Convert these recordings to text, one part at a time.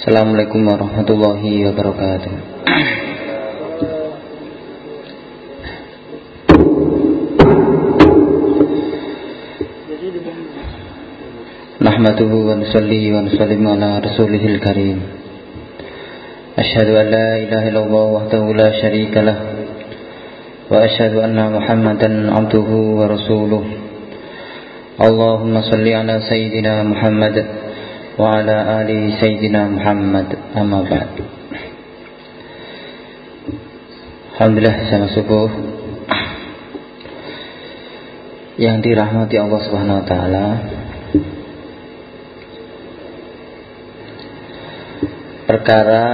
Assalamualaikum warahmatullahi wabarakatuh. Nahmaduhu wa nusalli wa nusallim ala rasulihil karim. Ashhadu an la ilaha illallah wahdahu la sharika lah. Wa ashhadu anna muhammadan abduhu wa rasuluh. Allahumma salli ala sayyidina muhammad وعلى آل سيدنا محمد أما بعد Alhamdulillah sama subuh yang dirahmati Allah Subhanahu wa taala. Perkara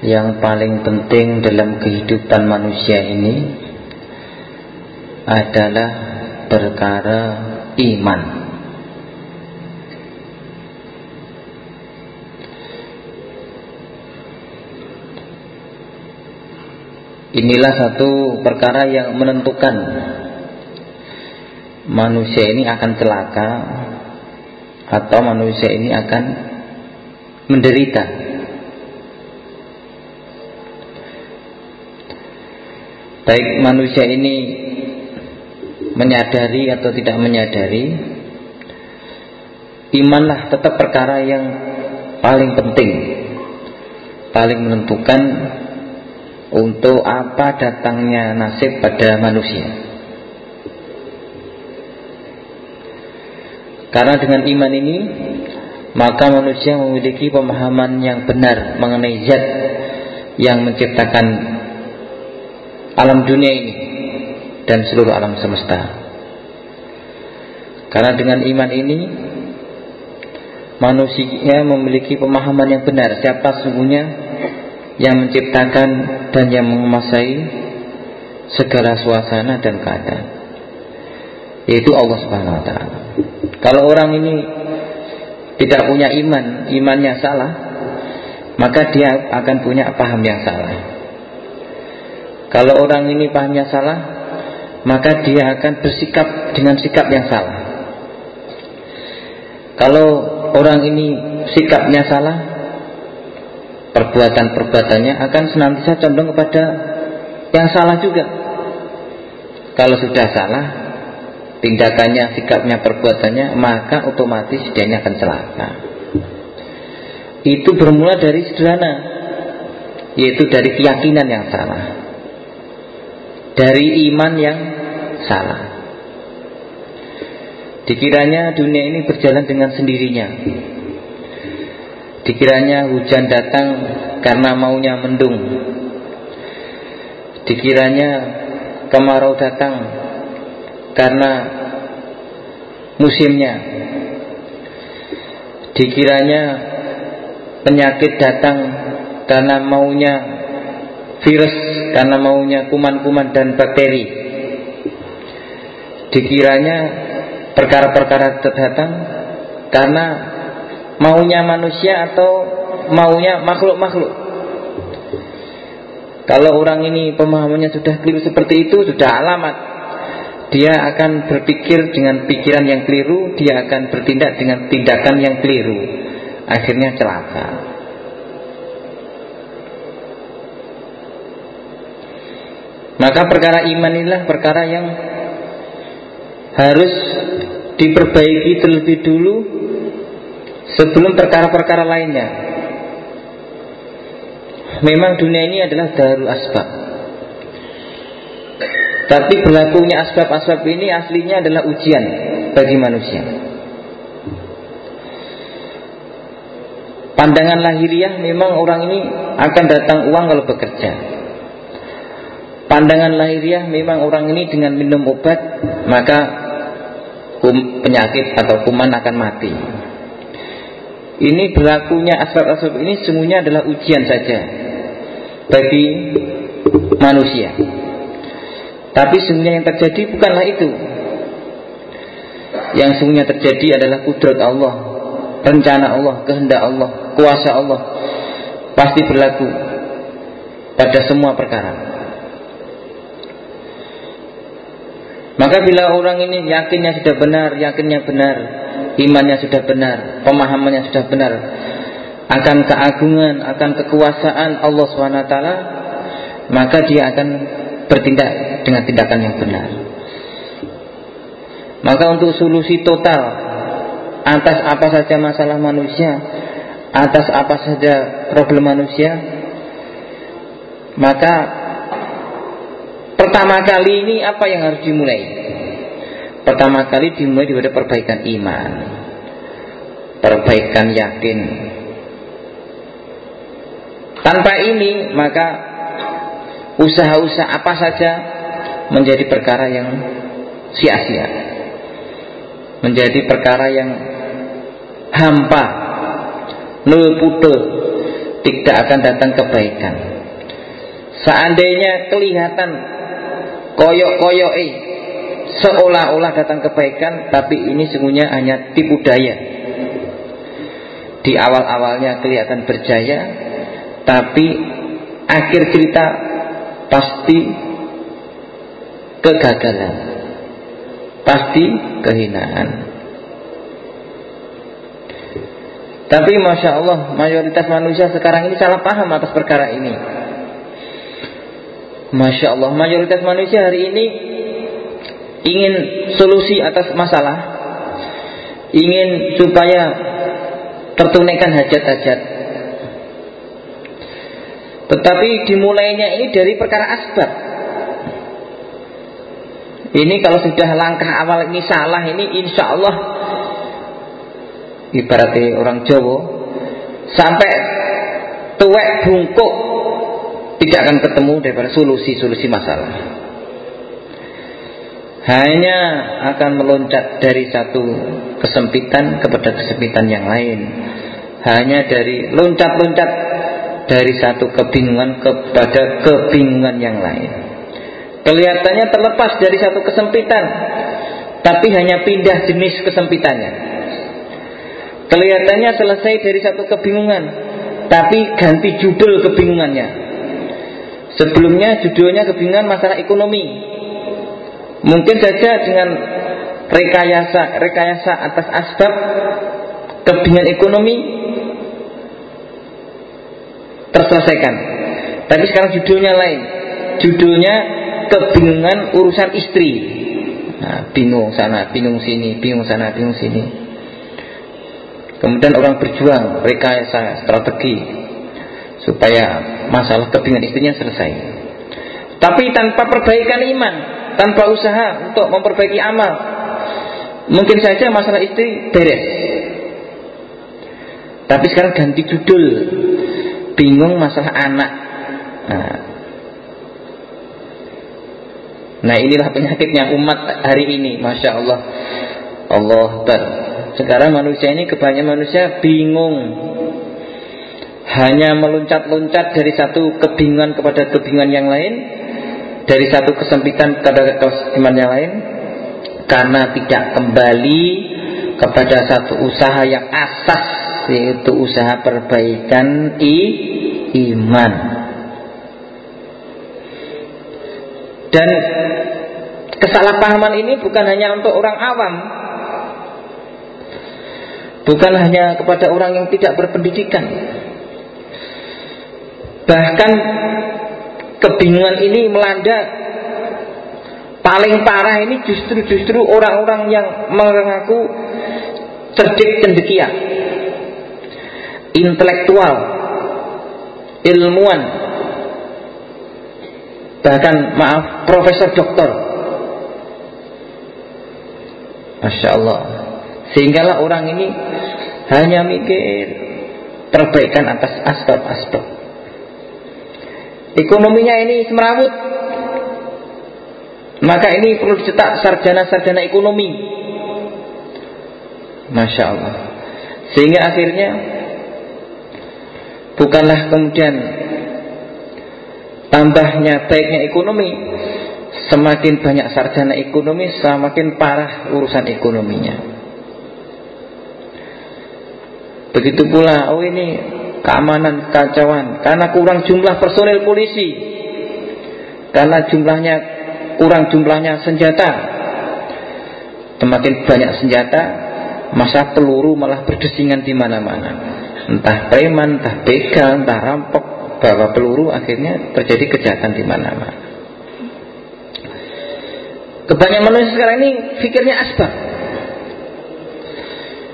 yang paling penting dalam kehidupan manusia ini adalah perkara iman. Inilah satu perkara yang menentukan manusia ini akan celaka atau manusia ini akan menderita. Baik manusia ini menyadari atau tidak menyadari, imanlah tetap perkara yang paling penting, paling menentukan untuk apa datangnya nasib pada manusia. Karena dengan iman ini maka manusia memiliki pemahaman yang benar mengenai zat yang menciptakan alam dunia ini dan seluruh alam semesta. Karena dengan iman ini manusia memiliki pemahaman yang benar siapa sungguhnya yang menciptakan dan yang menguasai segala suasana dan keadaan yaitu Allah Subhanahu wa taala. Kalau orang ini tidak punya iman, imannya salah, maka dia akan punya paham yang salah. Kalau orang ini pahamnya salah, maka dia akan bersikap dengan sikap yang salah. Kalau orang ini sikapnya salah, perbuatan-perbuatannya akan senantiasa condong kepada yang salah juga. Kalau sudah salah, tindakannya, sikapnya, perbuatannya, maka otomatis dia akan celaka. Itu bermula dari sederhana, yaitu dari keyakinan yang salah, dari iman yang salah. Dikiranya dunia ini berjalan dengan sendirinya, Dikiranya hujan datang karena maunya mendung. Dikiranya kemarau datang karena musimnya. Dikiranya penyakit datang karena maunya virus, karena maunya kuman-kuman dan bakteri. Dikiranya perkara-perkara datang karena maunya manusia atau maunya makhluk-makhluk. Kalau orang ini pemahamannya sudah keliru seperti itu, sudah alamat. Dia akan berpikir dengan pikiran yang keliru, dia akan bertindak dengan tindakan yang keliru. Akhirnya celaka. Maka perkara iman inilah perkara yang harus diperbaiki terlebih dulu sebelum perkara-perkara lainnya. Memang dunia ini adalah darul asbab. Tapi berlakunya asbab-asbab ini aslinya adalah ujian bagi manusia. Pandangan lahiriah memang orang ini akan datang uang kalau bekerja. Pandangan lahiriah memang orang ini dengan minum obat maka penyakit atau kuman akan mati. Ini berlakunya asbab-asbab ini semuanya adalah ujian saja bagi manusia. Tapi semuanya yang terjadi bukanlah itu. Yang semuanya terjadi adalah kudrat Allah, rencana Allah, kehendak Allah, kuasa Allah. Pasti berlaku pada semua perkara. Maka bila orang ini yakinnya sudah benar, yakinnya benar, imannya sudah benar, pemahamannya sudah benar, akan keagungan, akan kekuasaan Allah SWT, maka dia akan bertindak dengan tindakan yang benar. Maka untuk solusi total atas apa saja masalah manusia, atas apa saja problem manusia, maka pertama kali ini apa yang harus dimulai? Pertama kali dimulai daripada perbaikan iman, perbaikan yakin. Tanpa ini maka usaha-usaha apa saja menjadi perkara yang sia-sia, menjadi perkara yang hampa, nul tidak akan datang kebaikan. Seandainya kelihatan koyok-koyok eh seolah-olah datang kebaikan, tapi ini sungguhnya hanya tipu daya. Di awal-awalnya kelihatan berjaya, tapi akhir cerita pasti kegagalan, pasti kehinaan. Tapi masya Allah mayoritas manusia sekarang ini salah paham atas perkara ini. Masya Allah, mayoritas manusia hari ini ingin solusi atas masalah, ingin supaya tertunaikan hajat-hajat. Tetapi dimulainya ini dari perkara asbab. Ini kalau sudah langkah awal ini salah ini insya Allah ibaratnya orang Jawa sampai tuwek bungkuk tidak akan ketemu daripada solusi-solusi masalah. Hanya akan meloncat dari satu kesempitan kepada kesempitan yang lain. Hanya dari loncat-loncat dari satu kebingungan kepada kebingungan yang lain. Kelihatannya terlepas dari satu kesempitan, tapi hanya pindah jenis kesempitannya. Kelihatannya selesai dari satu kebingungan, tapi ganti judul kebingungannya. Sebelumnya judulnya kebingungan masalah ekonomi. Mungkin saja dengan rekayasa rekayasa atas asbab kebingungan ekonomi terselesaikan. Tapi sekarang judulnya lain. Judulnya kebingungan urusan istri. Nah, bingung sana, bingung sini, bingung sana, bingung sini. Kemudian orang berjuang rekayasa strategi supaya masalah kebingungan istrinya selesai. Tapi tanpa perbaikan iman, tanpa usaha untuk memperbaiki amal, mungkin saja masalah istri beres. Tapi sekarang ganti judul, bingung masalah anak. Nah, nah inilah penyakitnya umat hari ini, masya Allah. Allah Sekarang manusia ini kebanyakan manusia bingung hanya meloncat-loncat dari satu kebingungan kepada kebingungan yang lain, dari satu kesempitan kepada kesempitan yang lain, karena tidak kembali kepada satu usaha yang asas, yaitu usaha perbaikan i, iman. Dan kesalahpahaman ini bukan hanya untuk orang awam, bukan hanya kepada orang yang tidak berpendidikan, Bahkan kebingungan ini melanda paling parah ini justru justru orang-orang yang mengaku cerdik cendekia, intelektual, ilmuwan, bahkan maaf profesor doktor. Masya Allah. Sehinggalah orang ini hanya mikir perbaikan atas asbab-asbab. Ekonominya ini semerawut. Maka ini perlu dicetak sarjana-sarjana ekonomi. Masya Allah. Sehingga akhirnya bukanlah kemudian tambahnya baiknya ekonomi, semakin banyak sarjana ekonomi, semakin parah urusan ekonominya. Begitu pula, oh ini keamanan kacauan karena kurang jumlah personel polisi karena jumlahnya kurang jumlahnya senjata semakin banyak senjata masa peluru malah berdesingan di mana-mana entah preman, entah begal, entah rampok, bawa peluru, akhirnya terjadi kejahatan di mana-mana. Kebanyakan manusia sekarang ini pikirnya asbab.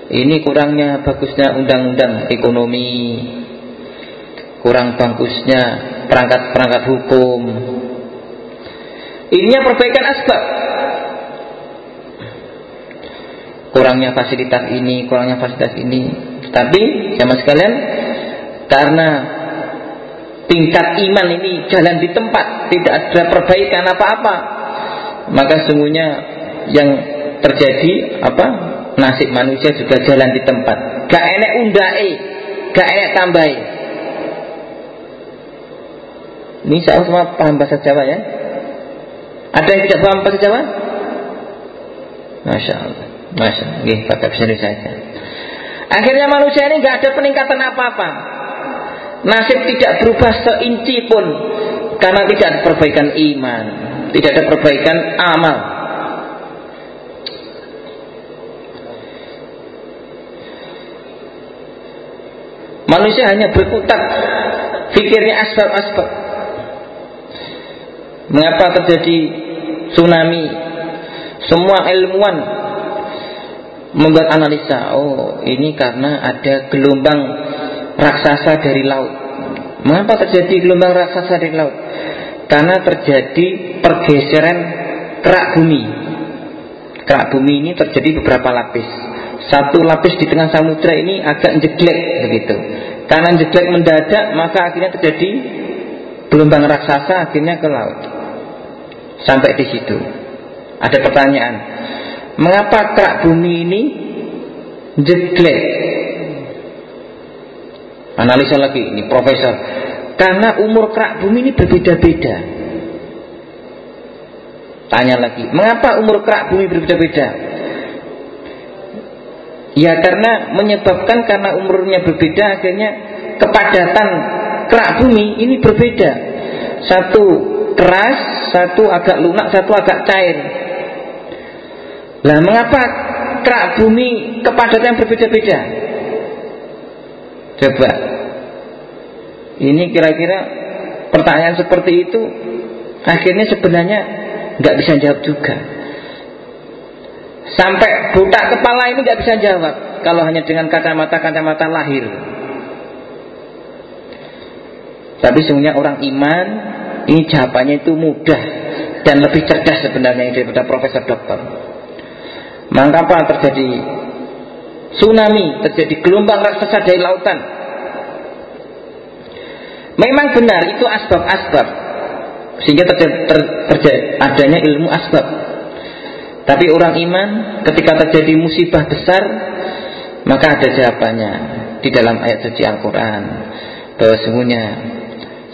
Ini kurangnya bagusnya undang-undang ekonomi, kurang bagusnya perangkat-perangkat hukum. Ininya perbaikan asbab. Kurangnya fasilitas ini, kurangnya fasilitas ini. Tapi sama sekalian karena tingkat iman ini jalan di tempat, tidak ada perbaikan apa-apa, maka sungguhnya yang terjadi apa nasib manusia juga jalan di tempat. Gak enek undai gak enek tambahi. Ini saya semua paham bahasa Jawa ya. Ada yang tidak paham bahasa Jawa? Masya Allah. Masya Allah. Gih, pakai bahasa saja akhirnya manusia ini gak ada peningkatan apa-apa. Nasib tidak berubah seinci pun. Karena tidak ada perbaikan iman. Tidak ada perbaikan amal. Manusia hanya berkutat pikirnya asbab-asbab. Mengapa terjadi tsunami? Semua ilmuwan membuat analisa. Oh, ini karena ada gelombang raksasa dari laut. Mengapa terjadi gelombang raksasa dari laut? Karena terjadi pergeseran kerak bumi. Kerak bumi ini terjadi beberapa lapis. Satu lapis di tengah samudra ini agak jeglek begitu. Karena jeglek mendadak maka akhirnya terjadi gelombang raksasa akhirnya ke laut. Sampai di situ. Ada pertanyaan. Mengapa kerak bumi ini jeglek? Analisa lagi ini profesor. Karena umur kerak bumi ini berbeda-beda. Tanya lagi, mengapa umur kerak bumi berbeda-beda? Ya karena menyebabkan karena umurnya berbeda akhirnya kepadatan kerak bumi ini berbeda. Satu keras, satu agak lunak, satu agak cair. Lah mengapa kerak bumi kepadatan berbeda-beda? Coba. Ini kira-kira pertanyaan seperti itu akhirnya sebenarnya nggak bisa jawab juga. Sampai buta kepala ini nggak bisa jawab kalau hanya dengan kacamata-kacamata lahir. Tapi sebenarnya orang iman ini jawabannya itu mudah dan lebih cerdas sebenarnya daripada profesor dokter. Mengapa terjadi tsunami, terjadi gelombang raksasa dari lautan? Memang benar itu asbab-asbab sehingga terjadi, ter, terjadi adanya ilmu asbab. Tapi orang iman ketika terjadi musibah besar maka ada jawabannya di dalam ayat suci Al-Quran. Bahwa semuanya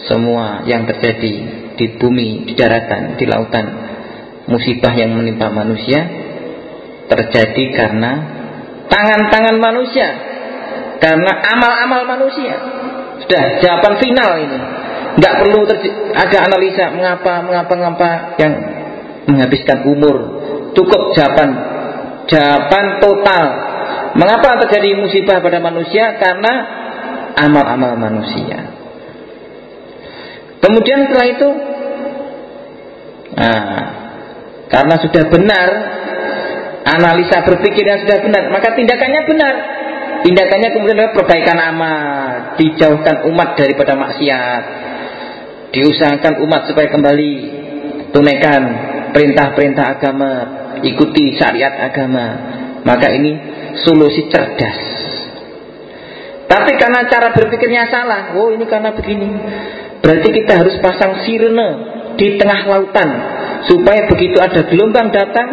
semua yang terjadi di bumi, di daratan, di lautan musibah yang menimpa manusia terjadi karena tangan-tangan manusia karena amal-amal manusia. Sudah jawaban final ini. Nggak perlu ada analisa mengapa mengapa mengapa yang menghabiskan umur cukup jawaban. Jawaban total. Mengapa terjadi musibah pada manusia? Karena amal-amal manusia. Kemudian setelah itu nah, karena sudah benar analisa berpikirnya sudah benar maka tindakannya benar. Tindakannya kemudian adalah perbaikan amal dijauhkan umat daripada maksiat diusahakan umat supaya kembali tunaikan perintah-perintah agama, ikuti syariat agama. Maka ini solusi cerdas. Tapi karena cara berpikirnya salah, oh ini karena begini. Berarti kita harus pasang sirene di tengah lautan supaya begitu ada gelombang datang,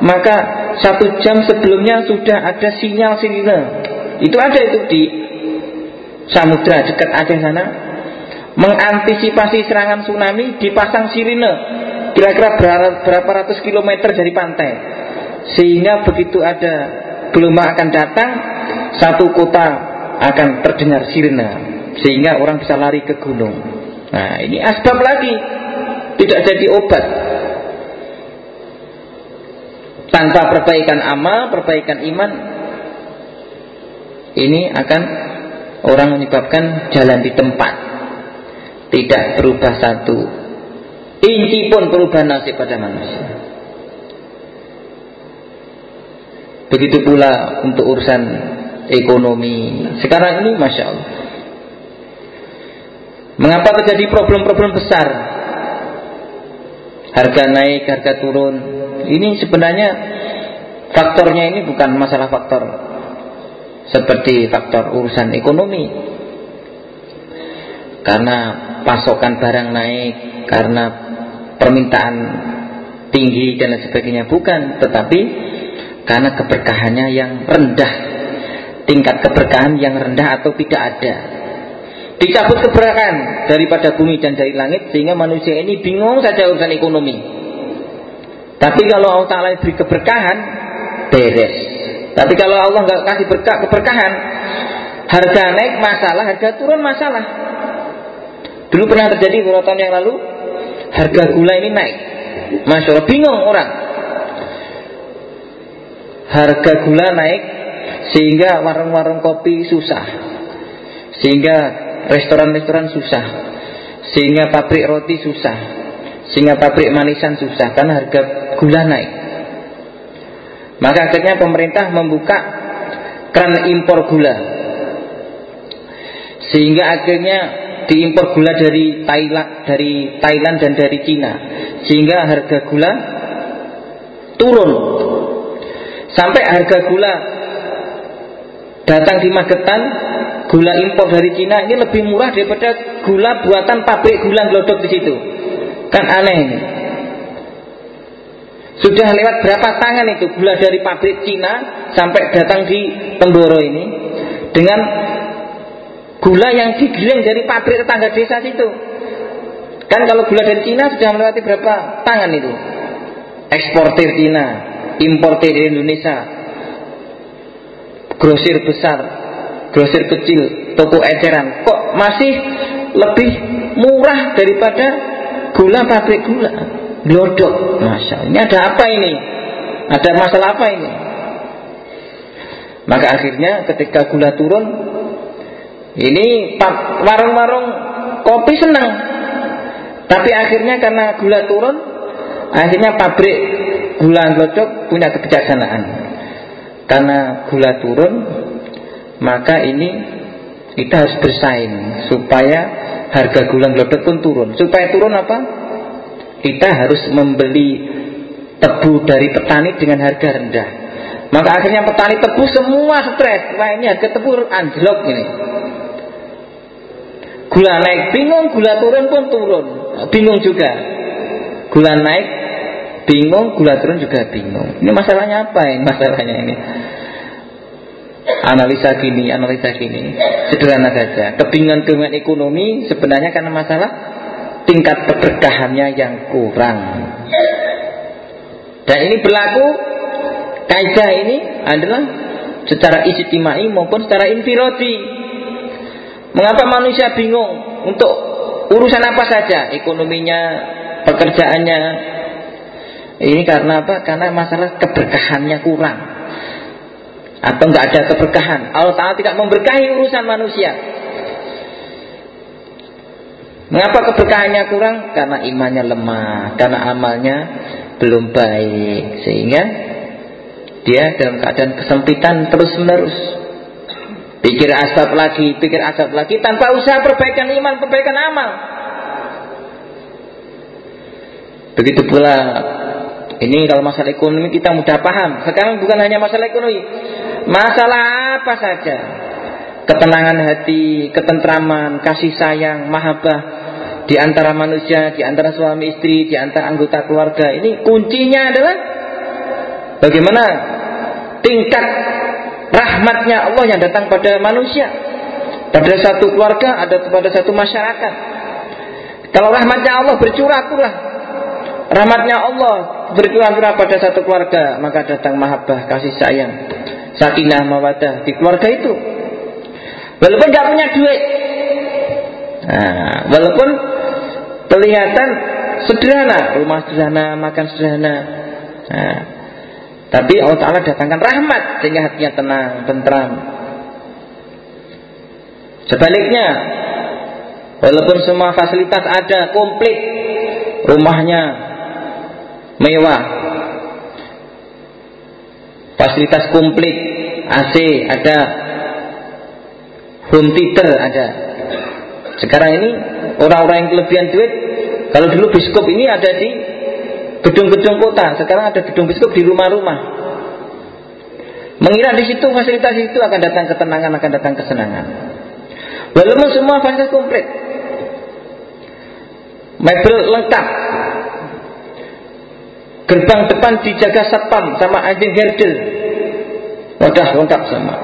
maka satu jam sebelumnya sudah ada sinyal sirene. Itu ada itu di samudra dekat Aceh sana mengantisipasi serangan tsunami dipasang sirine kira-kira berapa ratus kilometer dari pantai. Sehingga begitu ada gelombang akan datang satu kota akan terdengar sirine sehingga orang bisa lari ke gunung. Nah ini asbab lagi. Tidak jadi obat. Tanpa perbaikan amal perbaikan iman ini akan orang menyebabkan jalan di tempat. Tidak berubah satu inci pun perubahan nasib pada manusia. Begitu pula untuk urusan ekonomi. Sekarang ini masya Allah. Mengapa terjadi problem-problem besar? Harga naik harga turun. Ini sebenarnya faktornya ini bukan masalah faktor seperti faktor urusan ekonomi. Karena pasokan barang naik karena permintaan tinggi dan lain sebagainya. Bukan tetapi karena keberkahannya yang rendah. Tingkat keberkahan yang rendah atau tidak ada. Dicabut keberkahan daripada bumi dan dari langit sehingga manusia ini bingung saja urusan ekonomi. Tapi kalau Allah Ta'ala beri keberkahan beres. Tapi kalau Allah nggak kasih berkah keberkahan harga naik masalah harga turun masalah. Dulu pernah terjadi beberapa tahun yang lalu harga gula ini naik. Masya Allah bingung orang. Harga gula naik sehingga warung-warung kopi susah. Sehingga restoran-restoran susah. Sehingga pabrik roti susah. Sehingga pabrik manisan susah karena harga gula naik. Maka akhirnya pemerintah membuka keran impor gula. Sehingga akhirnya diimpor gula dari Thailand dari Thailand dan dari Cina sehingga harga gula turun sampai harga gula datang di Magetan gula impor dari Cina ini lebih murah daripada gula buatan pabrik gula glodok di situ. Kan aneh ini. Sudah lewat berapa tangan itu gula dari pabrik Cina sampai datang di Temboro ini dengan gula yang digiling dari pabrik tetangga desa situ. Kan kalau gula dari Cina sudah melewati berapa tangan itu? Eksportir Cina, importir Indonesia, grosir besar, grosir kecil, toko eceran kok masih lebih murah daripada gula pabrik gula. Glodok, masya Ini ada apa ini? Ada masalah apa ini? Maka akhirnya ketika gula turun, ini warung-warung kopi senang. Tapi akhirnya karena gula turun, akhirnya pabrik gula glodok punya kebijaksanaan. Karena gula turun maka ini kita harus bersaing supaya harga gula glodok pun turun. Supaya turun apa? Kita harus membeli tebu dari petani dengan harga rendah. Maka akhirnya petani tebu semua stres wah ini harga tebu anjlok ini gula naik bingung gula turun pun turun bingung juga gula naik bingung, gula turun juga bingung. Ini masalahnya apa ini? Masalahnya ini. Analisa gini, analisa gini. Sederhana saja. Kebingungan-kebingungan ekonomi sebenarnya karena masalah tingkat keberkahannya yang kurang. Dan ini berlaku kaidah ini adalah secara istimai maupun secara infiroti. Mengapa manusia bingung untuk urusan apa saja, ekonominya, pekerjaannya, ini karena apa? Karena masalah keberkahannya kurang. Atau nggak ada keberkahan. Allah Ta'ala tidak memberkahi urusan manusia. Mengapa keberkahannya kurang? Karena imannya lemah, karena amalnya belum baik, sehingga dia dalam keadaan kesempitan terus menerus. Pikir asap lagi, pikir asap lagi, tanpa usaha perbaikan iman, perbaikan amal. Begitu pula ini kalau masalah ekonomi kita mudah paham. Sekarang bukan hanya masalah ekonomi. Masalah apa saja. Ketenangan hati, ketentraman, kasih sayang, mahabbah di antara manusia, di antara suami istri, di antara anggota keluarga. Ini kuncinya adalah bagaimana tingkat rahmatnya Allah yang datang pada manusia. Pada satu keluarga, ada pada satu masyarakat. Kalau rahmatnya Allah bercurah curah rahmatnya Allah bercurah-curah pada satu keluarga maka datang mahabbah kasih sayang sakinah mawadah di keluarga itu walaupun nggak punya duit nah, walaupun kelihatan sederhana rumah sederhana makan sederhana nah, tapi Allah Ta'ala datangkan rahmat sehingga hatinya tenang, tentram Sebaliknya, walaupun semua fasilitas ada, komplit, rumahnya mewah, fasilitas komplit, AC ada, home theater ada. Sekarang ini orang-orang yang kelebihan duit, kalau dulu biskop ini ada di gedung-gedung kota, sekarang ada gedung biskop di rumah-rumah. Mengira di situ fasilitas itu akan datang ketenangan, akan datang kesenangan. Walaupun semua fasilitas komplit. Mebel lengkap. Gerbang depan dijaga satpam sama anjing herdel. Wadah lengkap sama.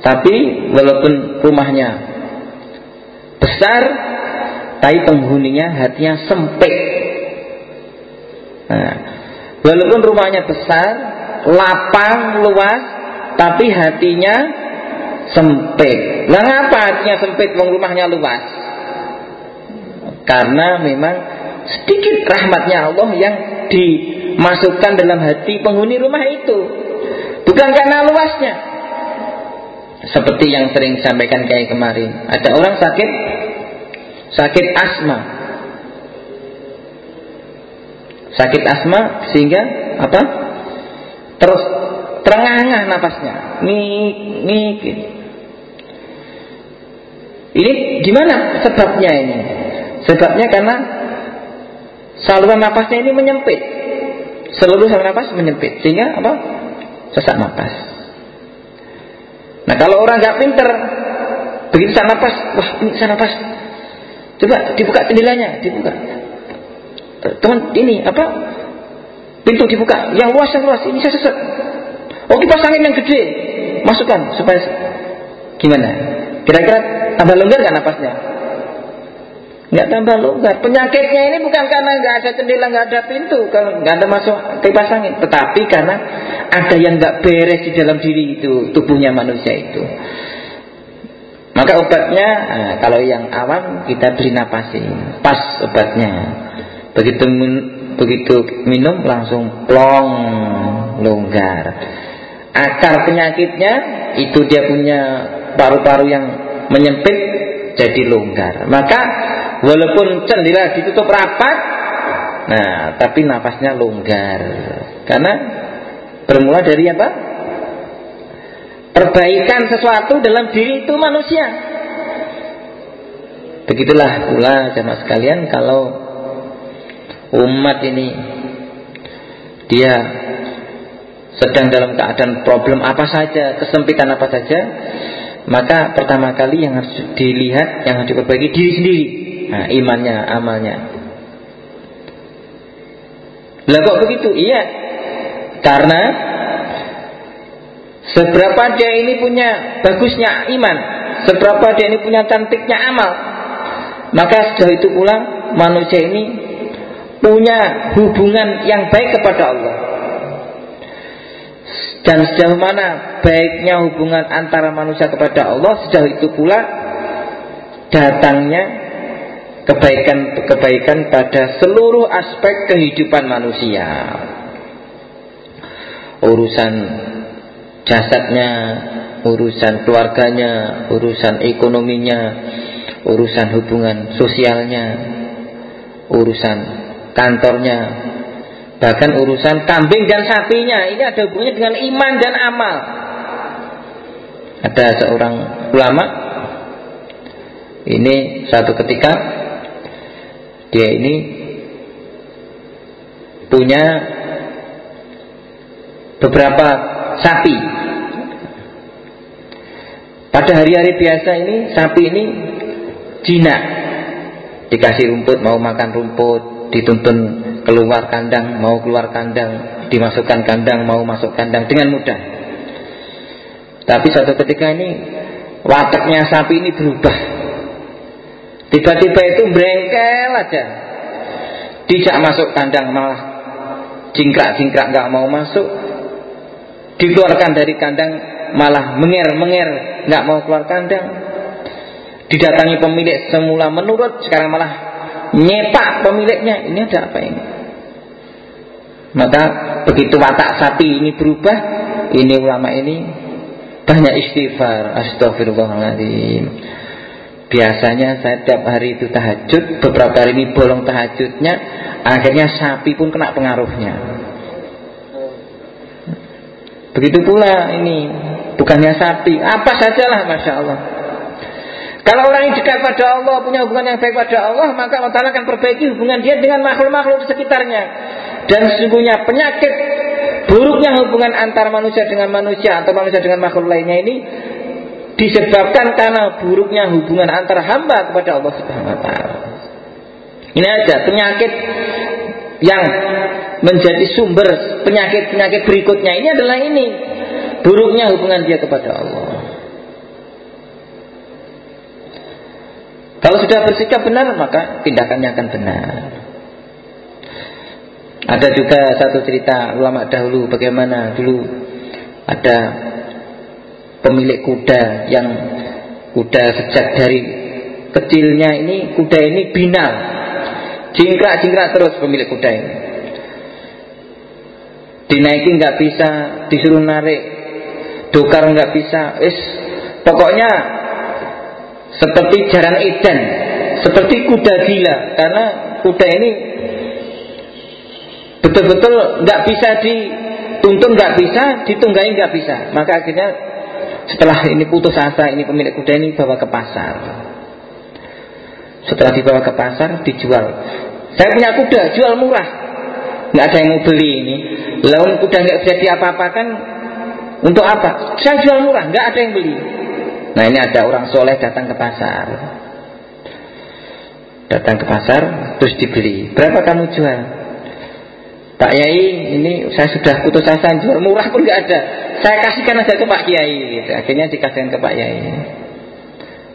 Tapi walaupun rumahnya besar, tapi penghuninya hatinya sempit. Walaupun rumahnya besar, lapang, luas, tapi hatinya sempit. Lah ngapa hatinya sempit wong rumahnya luas? Karena memang sedikit rahmatnya Allah yang dimasukkan dalam hati penghuni rumah itu. Bukan karena luasnya. Seperti yang sering sampaikan kayak kemarin. Ada orang sakit sakit asma. Sakit asma sehingga apa? terus terengah-engah napasnya. Ngik ngik ini gimana sebabnya ini? Sebabnya karena saluran napasnya ini menyempit. Seluruh saluran napas menyempit sehingga apa? Sesak napas. Nah kalau orang nggak pinter begitu sesak napas wah ini sesak napas. Coba dibuka jendelanya dibuka teman ini apa Pintu dibuka, yang luas yang luas. Ini saya sesat. Oh kipas angin yang gede, masukkan supaya gimana? Kira-kira tambah longgar nggak napasnya? Nggak tambah longgar. Penyakitnya ini bukan karena nggak ada jendela, nggak ada pintu, kalau nggak ada masuk kipas angin, tetapi karena ada yang nggak beres di dalam diri itu, tubuhnya manusia itu. Maka obatnya, nah, kalau yang awam kita beri napasi, pas obatnya. Begitu begitu minum langsung plong longgar. Akar penyakitnya itu dia punya paru-paru yang menyempit jadi longgar. Maka walaupun cendela ditutup rapat nah tapi nafasnya longgar. Karena bermula dari apa? Perbaikan sesuatu dalam diri itu manusia. Begitulah pula jemaah sekalian kalau umat ini dia sedang dalam keadaan problem apa saja, kesempitan apa saja, maka pertama kali yang harus dilihat, yang harus diperbaiki diri sendiri. Nah, imannya, amalnya. Lah kok begitu? Iya. Karena seberapa dia ini punya bagusnya iman, seberapa dia ini punya cantiknya amal, maka sejauh itu pula manusia ini punya hubungan yang baik kepada Allah. Dan sejauh mana baiknya hubungan antara manusia kepada Allah, sejauh itu pula datangnya kebaikan-kebaikan pada seluruh aspek kehidupan manusia. Urusan jasadnya, urusan keluarganya, urusan ekonominya, urusan hubungan sosialnya, urusan kantornya. Bahkan urusan kambing dan sapinya. Ini ada hubungannya dengan iman dan amal. Ada seorang ulama. Ini satu ketika dia ini punya beberapa sapi. Pada hari-hari biasa ini sapi ini jinak. Dikasih rumput mau makan rumput dituntun keluar kandang, mau keluar kandang, dimasukkan kandang, mau masuk kandang dengan mudah. Tapi suatu ketika ini wataknya sapi ini berubah. Tiba-tiba itu brengkel aja. Tidak masuk kandang malah jingkrak-jingkrak nggak mau masuk. Dikeluarkan dari kandang malah menger-menger nggak mau keluar kandang. Didatangi pemilik semula menurut sekarang malah nyepak pemiliknya ini ada apa ini maka begitu watak sapi ini berubah ini ulama ini banyak istighfar astagfirullahaladzim Biasanya saya tiap hari itu tahajud, beberapa hari ini bolong tahajudnya, akhirnya sapi pun kena pengaruhnya. Begitu pula ini, bukannya sapi, apa sajalah Masya Allah. Kalau orang yang dekat pada Allah, punya hubungan yang baik pada Allah, maka Allah Ta'ala akan perbaiki hubungan dia dengan makhluk-makhluk di sekitarnya. Dan sesungguhnya penyakit buruknya hubungan antara manusia dengan manusia atau manusia dengan makhluk lainnya ini disebabkan karena buruknya hubungan antara hamba kepada Allah Subhanahu wa taala. Ini aja penyakit yang menjadi sumber penyakit-penyakit berikutnya ini adalah ini buruknya hubungan dia kepada Allah. Kalau sudah bersikap benar maka tindakannya akan benar. Ada juga satu cerita ulama dahulu bagaimana dulu ada pemilik kuda yang kuda sejak dari kecilnya ini kuda ini binal jingkrak jingkrak terus pemilik kuda ini dinaiki nggak bisa disuruh narik dokar nggak bisa is pokoknya seperti jaran edan seperti kuda gila karena kuda ini betul-betul nggak bisa dituntun nggak bisa ditunggangi nggak bisa maka akhirnya setelah ini putus asa, ini pemilik kuda ini bawa ke pasar. Setelah dibawa ke pasar, dijual. Saya punya kuda, jual murah. Nggak ada yang mau beli ini. Lalu kuda nggak bisa diapa-apakan, untuk apa? Saya jual murah, nggak ada yang beli. Nah ini ada orang soleh datang ke pasar. Datang ke pasar, terus dibeli. Berapa kamu jual? Pak Yai, ini saya sudah putus asa jual murah pun nggak ada. Saya kasihkan aja ke Pak Kiai. Gitu. Akhirnya dikasihkan ke Pak Yai.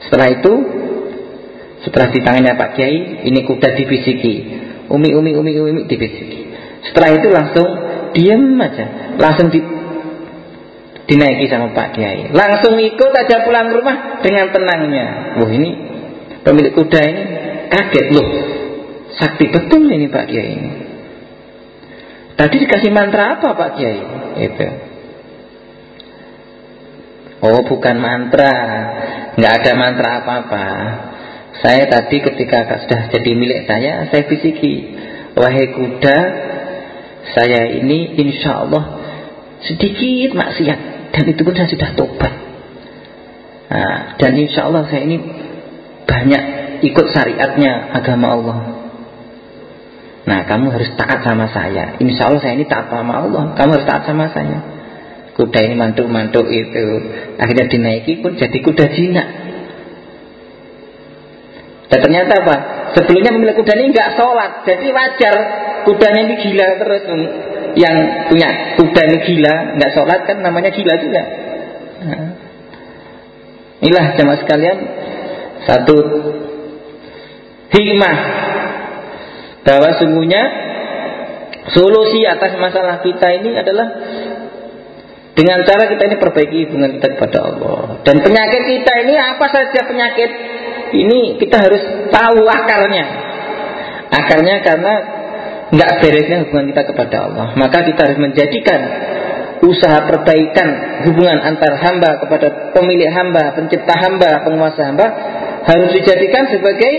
Setelah itu, setelah di tangannya Pak Kiai, ini kuda dibisiki. Umi, umi, umi, umi, dibisiki. Setelah itu langsung diam aja, langsung di, dinaiki sama Pak Kiai. Langsung ikut aja pulang rumah dengan tenangnya. Wah ini pemilik kuda ini kaget loh. Sakti betul ini Pak Kiai ini. Tadi dikasih mantra apa Pak Kiai? Itu. Oh bukan mantra, nggak ada mantra apa-apa. Saya tadi ketika sudah jadi milik saya, saya fisiki, wahai kuda, saya ini insya Allah sedikit maksiat dan itu pun saya sudah tobat. Nah, dan insya Allah saya ini banyak ikut syariatnya agama Allah. Nah kamu harus taat sama saya. Insya Allah saya ini taat sama Allah. Kamu harus taat sama saya. Kuda ini mantuk-mantuk itu. Akhirnya dinaiki pun jadi kuda jinak. Dan ternyata apa? Sebelumnya pemilik kuda ini nggak sholat. Jadi wajar. Kudanya ini gila terus Yang punya kuda ini gila nggak sholat kan namanya gila juga nah. Inilah jemaah sekalian Satu Hikmah bahwa sungguhnya solusi atas masalah kita ini adalah dengan cara kita ini perbaiki hubungan kita kepada Allah. Dan penyakit kita ini apa saja penyakit ini kita harus tahu akarnya. Akarnya karena nggak beresnya hubungan kita kepada Allah. Maka kita harus menjadikan usaha perbaikan hubungan antar hamba kepada pemilik hamba, pencipta hamba, penguasa hamba harus dijadikan sebagai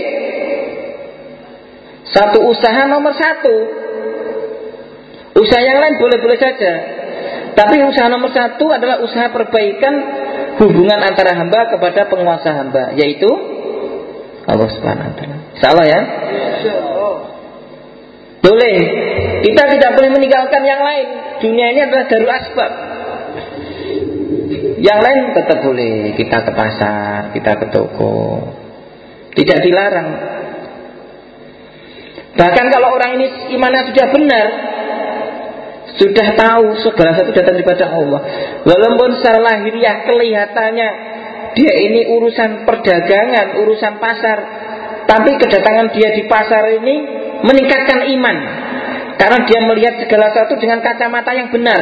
satu usaha nomor satu. Usaha yang lain boleh-boleh saja. Tapi usaha nomor satu adalah usaha perbaikan hubungan antara hamba kepada penguasa hamba, yaitu Allah Subhanahu wa taala. Salah ya? Boleh. Kita tidak boleh meninggalkan yang lain. Dunia ini adalah darul asbab. Yang lain tetap boleh. Kita ke pasar, kita ke toko. Tidak dilarang. Bahkan kalau orang ini imannya sudah benar, sudah tahu segala satu datang daripada Allah. Walaupun secara lahiriah kelihatannya dia ini urusan perdagangan, urusan pasar, tapi kedatangan dia di pasar ini meningkatkan iman. Karena dia melihat segala sesuatu dengan kacamata yang benar.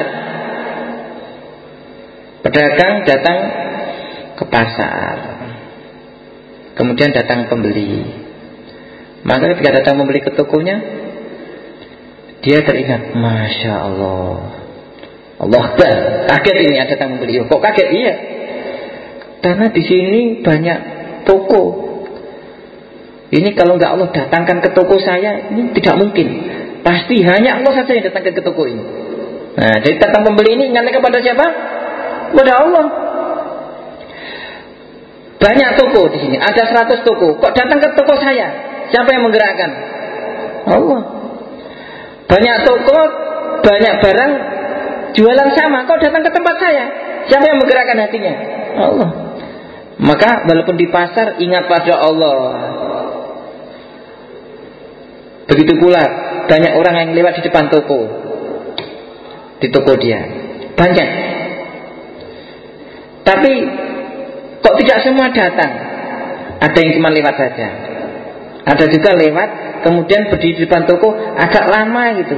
Pedagang datang ke pasar. Kemudian datang pembeli. Maka ketika datang membeli ke tokonya Dia teringat Masya Allah Allah Akbar Kaget ini ada datang membeli Kok kaget? Iya Karena di sini banyak toko Ini kalau nggak Allah datangkan ke toko saya, ini tidak mungkin. Pasti hanya Allah saja yang datangkan ke toko ini. Nah, jadi datang pembeli ini ingatnya kepada siapa? Kepada Allah. Banyak toko di sini, ada 100 toko. Kok datang ke toko saya? Siapa yang menggerakkan? Allah. Banyak toko, banyak barang jualan sama. Kok datang ke tempat saya? Siapa yang menggerakkan hatinya? Allah. Maka walaupun di pasar ingat pada Allah. Begitu pula banyak orang yang lewat di depan toko. Di toko dia. Banyak. Tapi kok tidak semua datang? Ada yang cuma lewat saja. Ada juga lewat kemudian berdiri di depan toko agak lama gitu.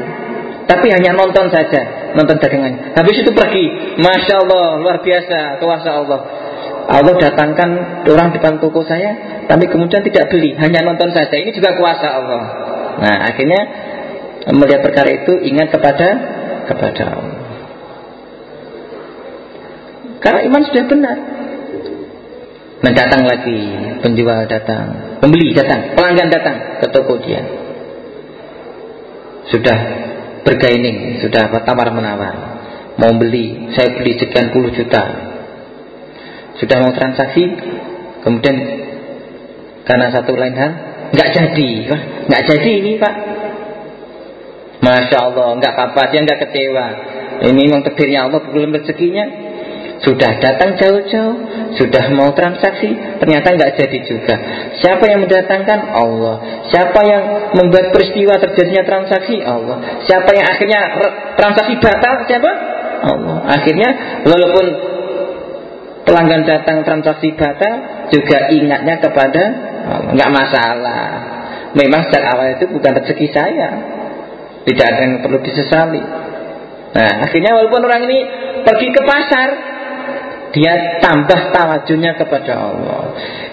Tapi hanya nonton saja, nonton dagangannya. Habis itu pergi. Masya Allah, luar biasa, kuasa Allah. Allah datangkan orang depan toko saya, tapi kemudian tidak beli, hanya nonton saja. Ini juga kuasa Allah. Nah, akhirnya melihat perkara itu ingat kepada kepada Allah. Karena iman sudah benar. Nah datang lagi, penjual datang, pembeli datang, pelanggan datang ke toko dia. Sudah bergaining, sudah tawar menawar. Mau beli, saya beli sekian puluh juta. Sudah mau transaksi, kemudian karena satu lain hal nggak jadi, nggak jadi ini pak. Masya Allah, nggak apa-apa, dia nggak kecewa. Ini memang takdirnya Allah belum rezekinya. Sudah datang jauh-jauh, sudah mau transaksi, ternyata nggak jadi juga. Siapa yang mendatangkan? Allah. Siapa yang membuat peristiwa terjadinya transaksi? Allah. Siapa yang akhirnya transaksi batal? Siapa? Allah. Akhirnya walaupun pelanggan datang transaksi batal, juga ingatnya kepada. Nggak masalah. Memang sejak awal itu bukan rezeki saya. Tidak ada yang perlu disesali. Nah, akhirnya walaupun orang ini pergi ke pasar, dia tambah tawajunya kepada Allah.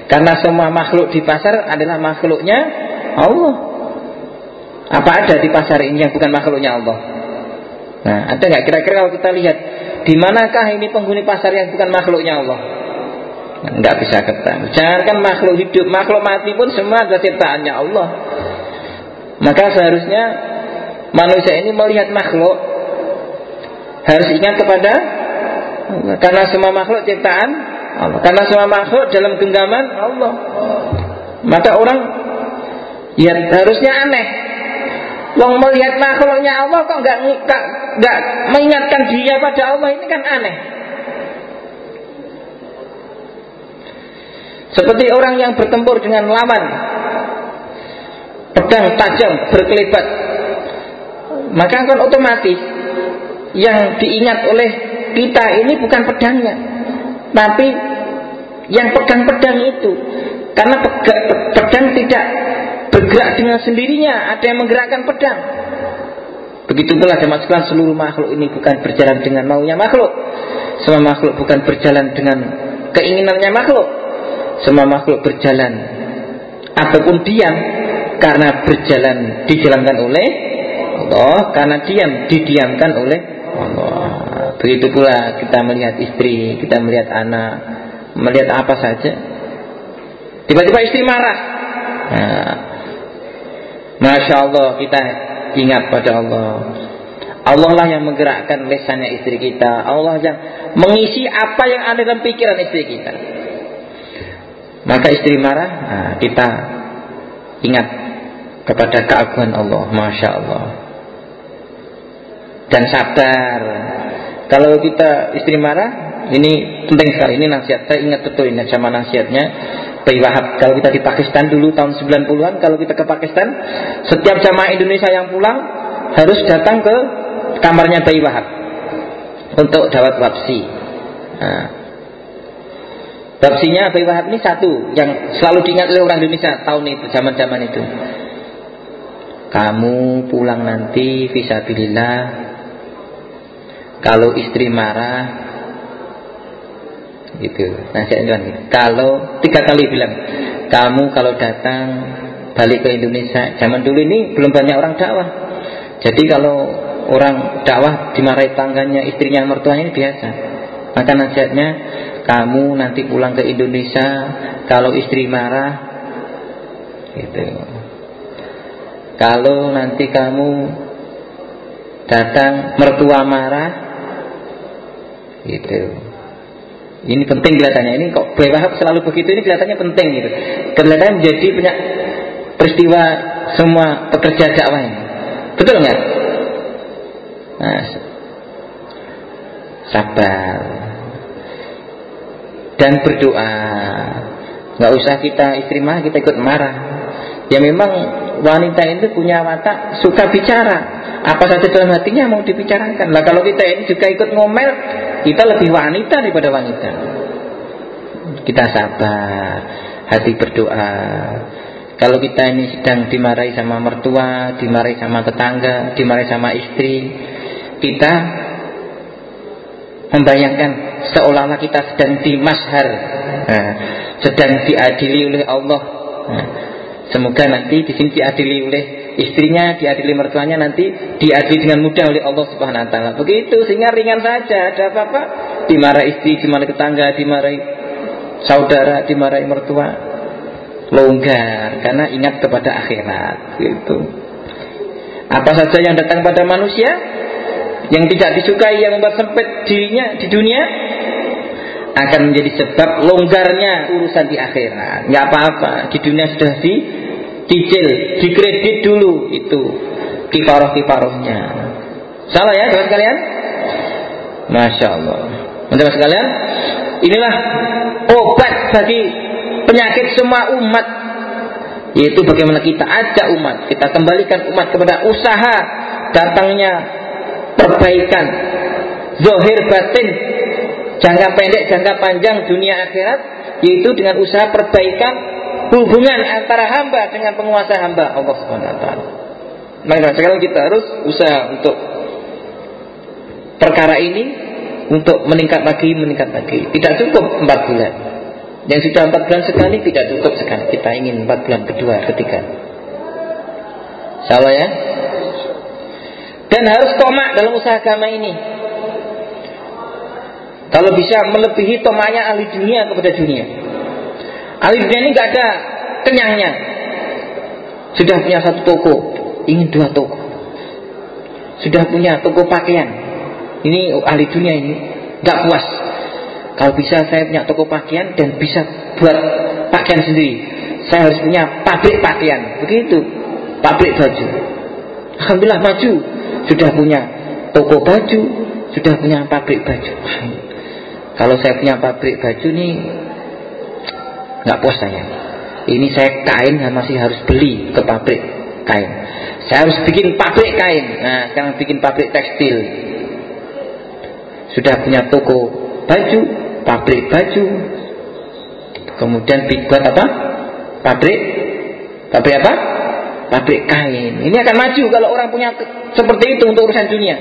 Karena semua makhluk di pasar adalah makhluknya Allah. Apa ada di pasar ini yang bukan makhluknya Allah? Nah, ada nggak kira-kira kalau kita lihat di manakah ini penghuni pasar yang bukan makhluknya Allah? Nggak bisa ketemu. Jangankan makhluk hidup, makhluk mati pun semua adalah ciptaannya Allah. Maka seharusnya manusia ini melihat makhluk harus ingat kepada karena semua makhluk ciptaan Allah. Karena semua makhluk dalam genggaman Allah. Maka orang ya harusnya aneh. Wong melihat makhluknya Allah kok nggak nggak mengingatkan dia pada Allah ini kan aneh. Seperti orang yang bertempur dengan lawan Pedang tajam berkelebat Maka kan otomatis Yang diingat oleh kita ini bukan pedangnya, tapi yang pegang pedang itu. Karena pedang tidak bergerak dengan sendirinya, ada yang menggerakkan pedang. Begitu pula sekalian seluruh makhluk ini bukan berjalan dengan maunya makhluk. Semua makhluk bukan berjalan dengan keinginannya makhluk. Semua makhluk berjalan ataupun diam karena berjalan dijalankan oleh Allah, karena diam didiamkan oleh Allah. Begitu pula kita melihat istri, kita melihat anak, melihat apa saja. Tiba-tiba istri marah. Nah, Masya Allah kita ingat pada Allah. Allah lah yang menggerakkan lesannya istri kita. Allah yang mengisi apa yang ada dalam pikiran istri kita. Maka istri marah, nah, kita ingat kepada keagungan Allah. Masya Allah. Dan sabar kalau kita istri marah, ini penting sekali. Ini nasihat. Saya ingat betul ini sama nasihatnya Bayi Wahab. Kalau kita di Pakistan dulu tahun 90-an, kalau kita ke Pakistan, setiap jamaah Indonesia yang pulang harus datang ke kamarnya Bayi Wahab untuk dawat wapsi. Nah, wapsinya Bayi Wahab ini satu yang selalu diingat oleh orang Indonesia tahun itu, zaman-zaman itu. Kamu pulang nanti visabilillah. Kalau istri marah gitu. Nah saya gitu. kalau tiga kali bilang kamu kalau datang balik ke Indonesia. Zaman dulu ini belum banyak orang dakwah. Jadi kalau orang dakwah dimarahi tangganya istrinya mertuanya ini biasa. Maka nasihatnya kamu nanti pulang ke Indonesia kalau istri marah Gitu. Kalau nanti kamu datang mertua marah, gitu. Ini penting kelihatannya. Ini kok Wahab selalu begitu ini kelihatannya penting gitu. Kelihatannya menjadi punya peristiwa semua pekerja dakwah ini. Betul nggak? Nah, sabar dan berdoa. Nggak usah kita istri marah kita ikut marah. Ya memang wanita itu punya watak suka bicara. Apa saja dalam hatinya mau dibicarakan. Lah kalau kita ini juga ikut ngomel, kita lebih wanita daripada wanita. Kita sabar, hati berdoa. Kalau kita ini sedang dimarahi sama mertua, dimarahi sama tetangga, dimarahi sama istri, kita membayangkan seolah-olah kita sedang di mashar. Nah, sedang diadili oleh Allah. Nah, semoga nanti di sini diadili oleh istrinya diadili mertuanya nanti diadili dengan mudah oleh Allah Subhanahu wa taala. Begitu sehingga ringan saja. Ada apa-apa? Dimarahi istri dimarahi tetangga dimarahi saudara dimarahi mertua. Longgar karena ingat kepada akhirat. Gitu. Apa saja yang datang pada manusia yang tidak disukai yang membuat sempit dirinya di dunia akan menjadi sebab longgarnya urusan di akhirat. Nggak apa-apa, di dunia sudah di dicil, dikredit dulu itu kiparoh-kiparohnya. Salah ya, teman sekalian? Masya Allah. Teman sekalian, inilah obat bagi penyakit semua umat yaitu bagaimana kita ajak umat kita kembalikan umat kepada usaha datangnya perbaikan zohir batin jangka pendek jangka panjang dunia akhirat yaitu dengan usaha perbaikan hubungan antara hamba dengan penguasa hamba Allah taala. Maka sekarang kita harus usaha untuk perkara ini untuk meningkat lagi, meningkat lagi. Tidak cukup empat bulan. Yang sudah empat bulan sekali tidak cukup sekali. Kita ingin empat bulan kedua, ketiga. Salah ya? Dan harus tomak dalam usaha agama ini. Kalau bisa melebihi tomaknya ahli dunia kepada dunia. Ahli dunia ini nggak ada kenyangnya. Sudah punya satu toko, ingin dua toko. Sudah punya toko pakaian. Ini ahli dunia ini nggak puas. Kalau bisa saya punya toko pakaian dan bisa buat pakaian sendiri. Saya harus punya pabrik pakaian. Begitu. Pabrik baju. Alhamdulillah maju sudah punya toko baju, sudah punya pabrik baju. Kalau saya punya pabrik baju nih nggak puas saya. Ini saya kain masih harus beli ke pabrik kain. Saya harus bikin pabrik kain. Nah, sekarang bikin pabrik tekstil. Sudah punya toko baju, pabrik baju. Kemudian buat apa? Pabrik pabrik apa? Pabrik kain. Ini akan maju kalau orang punya seperti itu untuk urusan dunia.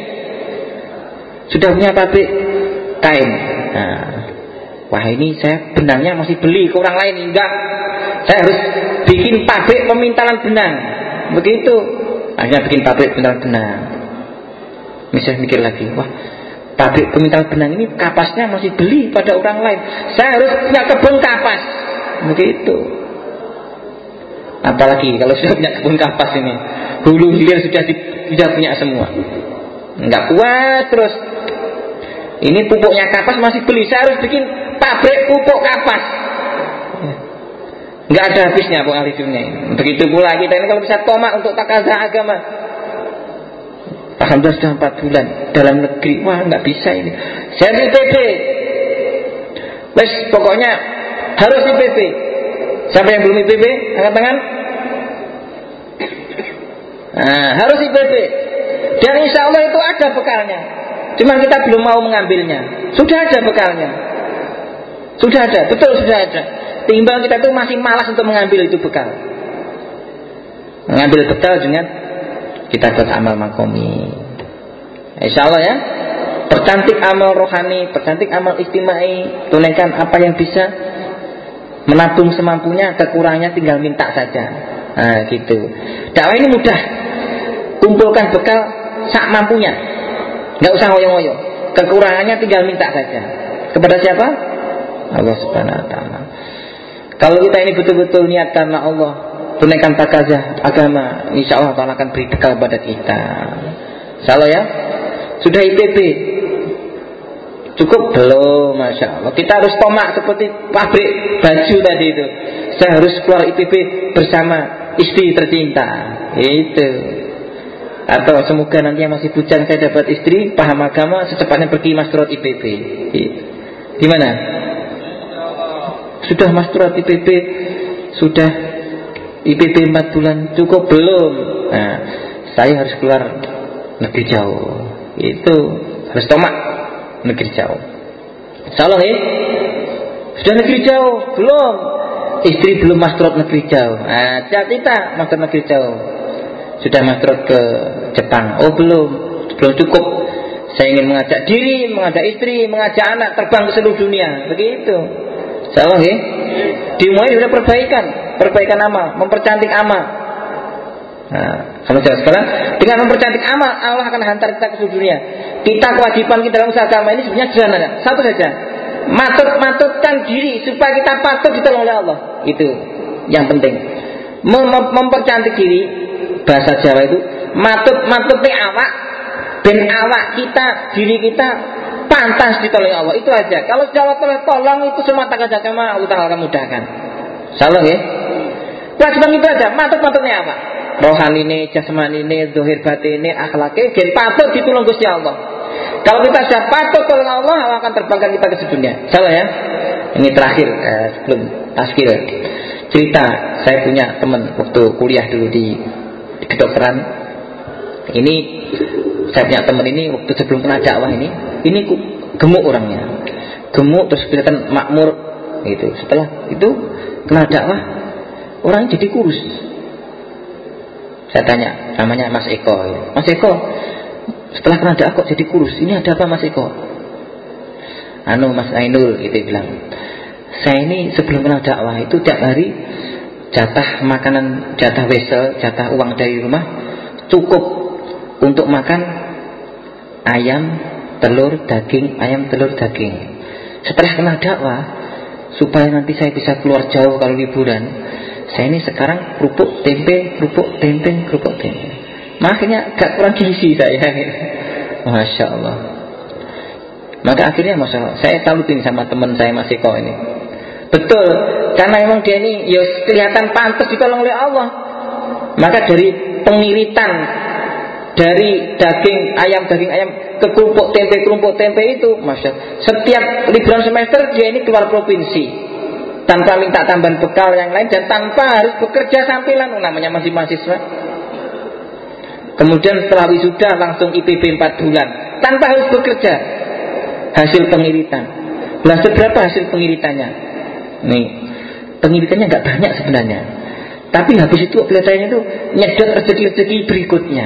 Sudah punya pabrik kain. Nah, wah ini saya benangnya masih beli ke orang lain enggak. Saya harus bikin pabrik pemintalan benang. Begitu. Akhirnya bikin pabrik pemintalan benang. Misalnya mikir lagi, wah pabrik pemintalan benang ini kapasnya masih beli pada orang lain. Saya harus punya kebun kapas. Begitu. Apalagi kalau sudah punya kebun kapas ini, hulu hilir sudah di, sudah punya semua. Enggak kuat terus. Ini pupuknya kapas masih beli. Saya harus bikin pabrik pupuk kapas. Enggak ada habisnya bu ahli dunia Begitu pula kita ini kalau bisa tomak untuk takaza agama. Alhamdulillah sudah empat bulan dalam negeri. Wah nggak bisa ini. Saya di PP. Wes pokoknya harus di PP. Siapa yang belum IPP? Angkat tangan. Nah, harus IPP. Dan insya Allah itu ada bekalnya. Cuma kita belum mau mengambilnya. Sudah ada bekalnya. Sudah ada, betul sudah ada. Timbang kita itu masih malas untuk mengambil itu bekal. Mengambil bekal dengan kita buat amal makomi. Insya Allah ya. Percantik amal rohani, percantik amal istimai, tunaikan apa yang bisa, menabung semampunya, kekurangannya tinggal minta saja. Nah, gitu. Dakwah ini mudah kumpulkan bekal sak mampunya nggak usah ngoyo-ngoyo kekurangannya tinggal minta saja kepada siapa Allah subhanahu wa ta'ala kalau kita ini betul-betul niat karena Allah tunaikan takazah agama, insya Allah akan beri bekal pada kita. Salah ya? Sudah IPB, Cukup belum, masya Allah. Kita harus tomak seperti pabrik baju tadi itu. Saya harus keluar IPB bersama istri tercinta. Itu. Atau semoga nanti yang masih bujang saya dapat istri paham agama secepatnya pergi masturat IPB. Gimana? Sudah masturat IPB, sudah IPB 4 bulan, cukup belum? Nah, saya harus keluar negeri jauh. Itu harus tomak negeri jauh. Salah ya? Sudah negeri jauh, belum. Istri belum mastrot negeri jauh. Nah, kita mastrot negeri jauh. Sudah mastrot ke Jepang. Oh belum, belum cukup. Saya ingin mengajak diri, mengajak istri, mengajak anak terbang ke seluruh dunia. Begitu. Salah ya? Dimulai sudah perbaikan, perbaikan amal, mempercantik amal. Nah, sekarang dengan mempercantik amal Allah akan hantar kita ke seluruh dunia. Kita kewajiban kita dalam usaha agama ini sebenarnya sederhana, satu saja. Matut-matutkan diri supaya kita patut ditolong oleh Allah. Itu yang penting. Mem mempercantik diri bahasa Jawa itu matut-matut awak dan awak kita diri kita pantas ditolong Allah. Itu aja. Kalau Jawa telah tolong itu semua tak kama Allah akan mudahkan. Salah ya. Kewajiban itu aja. Matut-matutnya apa rohani ini, jasmani ini, zuhir batin ini, akhlaknya, jadi patut ditolong Gusti Allah. Kalau kita sudah patut tolong Allah, Allah akan terbangkan kita ke sedunia. Salah ya? Ini terakhir eh, sebelum taskil. Cerita saya punya teman waktu kuliah dulu di, di kedokteran. Ini saya punya teman ini waktu sebelum kena dakwah ini, ini gemuk orangnya. Gemuk terus kelihatan makmur gitu. Setelah itu kena dakwah, orang jadi kurus saya tanya, namanya Mas Eko. Mas Eko, setelah kena dakwah kok jadi kurus? Ini ada apa Mas Eko? Anu Mas Ainul itu bilang, saya ini sebelum kena dakwah itu tiap hari jatah makanan, jatah wesel, jatah uang dari rumah cukup untuk makan ayam, telur, daging, ayam, telur, daging. Setelah kena dakwah, supaya nanti saya bisa keluar jauh kalau liburan, saya ini sekarang kerupuk tempe, kerupuk tempe, kerupuk tempe. Makanya gak kurang gizi saya. Masya Allah. Maka akhirnya Masya Allah, saya salutin sama teman saya Mas Eko ini. Betul, karena emang dia ini ya kelihatan pantas ditolong oleh Allah. Maka dari pengiritan dari daging ayam daging ayam ke kerupuk tempe kerupuk tempe itu, masya Allah. Setiap liburan semester dia ini keluar provinsi tanpa minta tambahan bekal yang lain dan tanpa harus bekerja sampilan oh, namanya masih mahasiswa. Kemudian setelah wisuda langsung IPB 4 bulan tanpa harus bekerja. Hasil pengiritan. Lah seberapa hasil pengiritannya? Nih pengiritannya nggak banyak sebenarnya. Tapi habis itu kelihatannya itu nyedot rezeki-rezeki berikutnya.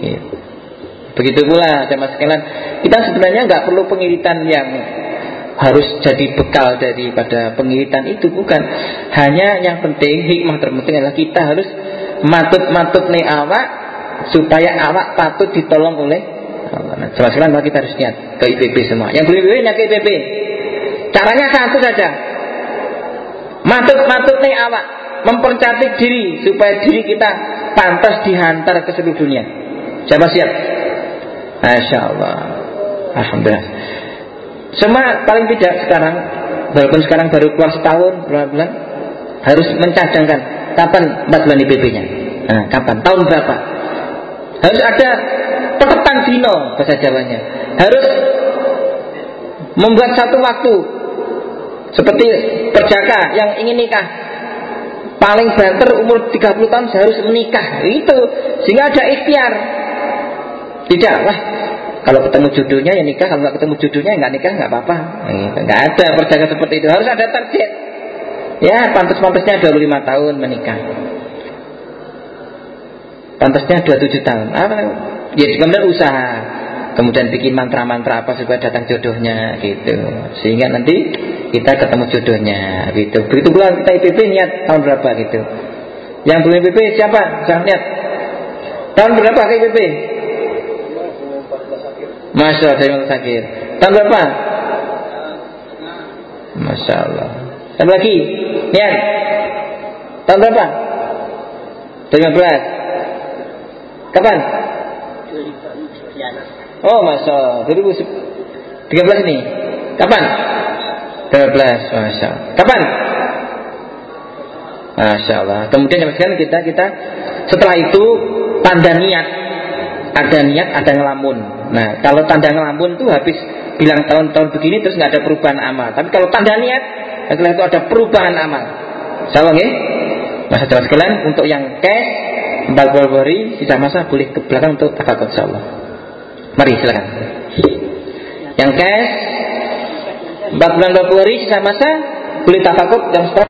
Ya. begitu pula sama sekalian. Kita sebenarnya nggak perlu pengiritan yang harus jadi bekal daripada pengiritan itu bukan hanya yang penting hikmah terpenting adalah kita harus matut-matut nih awak supaya awak patut ditolong oleh Allah. Nah, sekalian kita harus niat ke IPB semua. Yang belum IPB niat ke IPB. Caranya satu saja. Matut-matut nih awak mempercantik diri supaya diri kita pantas dihantar ke seluruh dunia. Siapa siap? Masya. Alhamdulillah. Semua paling tidak sekarang walaupun sekarang baru keluar setahun berapa bulan harus mencadangkan kapan 4 bulan IPB-nya. Nah, kapan? Tahun berapa? Harus ada tetepan dino bahasa Jawanya. Harus membuat satu waktu seperti perjaka yang ingin nikah paling banter umur 30 tahun harus menikah itu sehingga ada ikhtiar tidak lah kalau ketemu jodohnya ya nikah, kalau nggak ketemu jodohnya nggak nikah nggak apa-apa. Nggak ada perjaka seperti itu. Harus ada target. Ya, pantas-pantasnya 25 tahun menikah. Pantasnya 27 tahun. Apa? Ya kemudian usaha. Kemudian bikin mantra-mantra apa supaya datang jodohnya gitu. Sehingga nanti kita ketemu jodohnya gitu. Begitu pula kita IPP niat tahun berapa gitu. Yang belum IPP siapa? Jangan niat. Tahun berapa ke IPP? Masya Allah saya sakit. Tahun berapa? Masya Allah. Satu lagi. Niat. Tahun berapa? 2015 Kapan? Oh Masya Allah 2013 ini Kapan? 12 Masya Allah Kapan? Masya Allah Kemudian sekarang kita kita Setelah itu tanda niat Ada niat ada ngelamun Nah kalau tanda ngelamun itu habis Bilang tahun-tahun begini terus nggak ada perubahan amal Tapi kalau tanda niat Setelah itu ada perubahan amal Allah ya Masa jelas sekalian untuk yang cash 40 hari sisa masa boleh ke belakang untuk tafakkur insya Allah. Mari silakan. Yang cash 4 bulan 20 hari sisa masa boleh tafakkur dan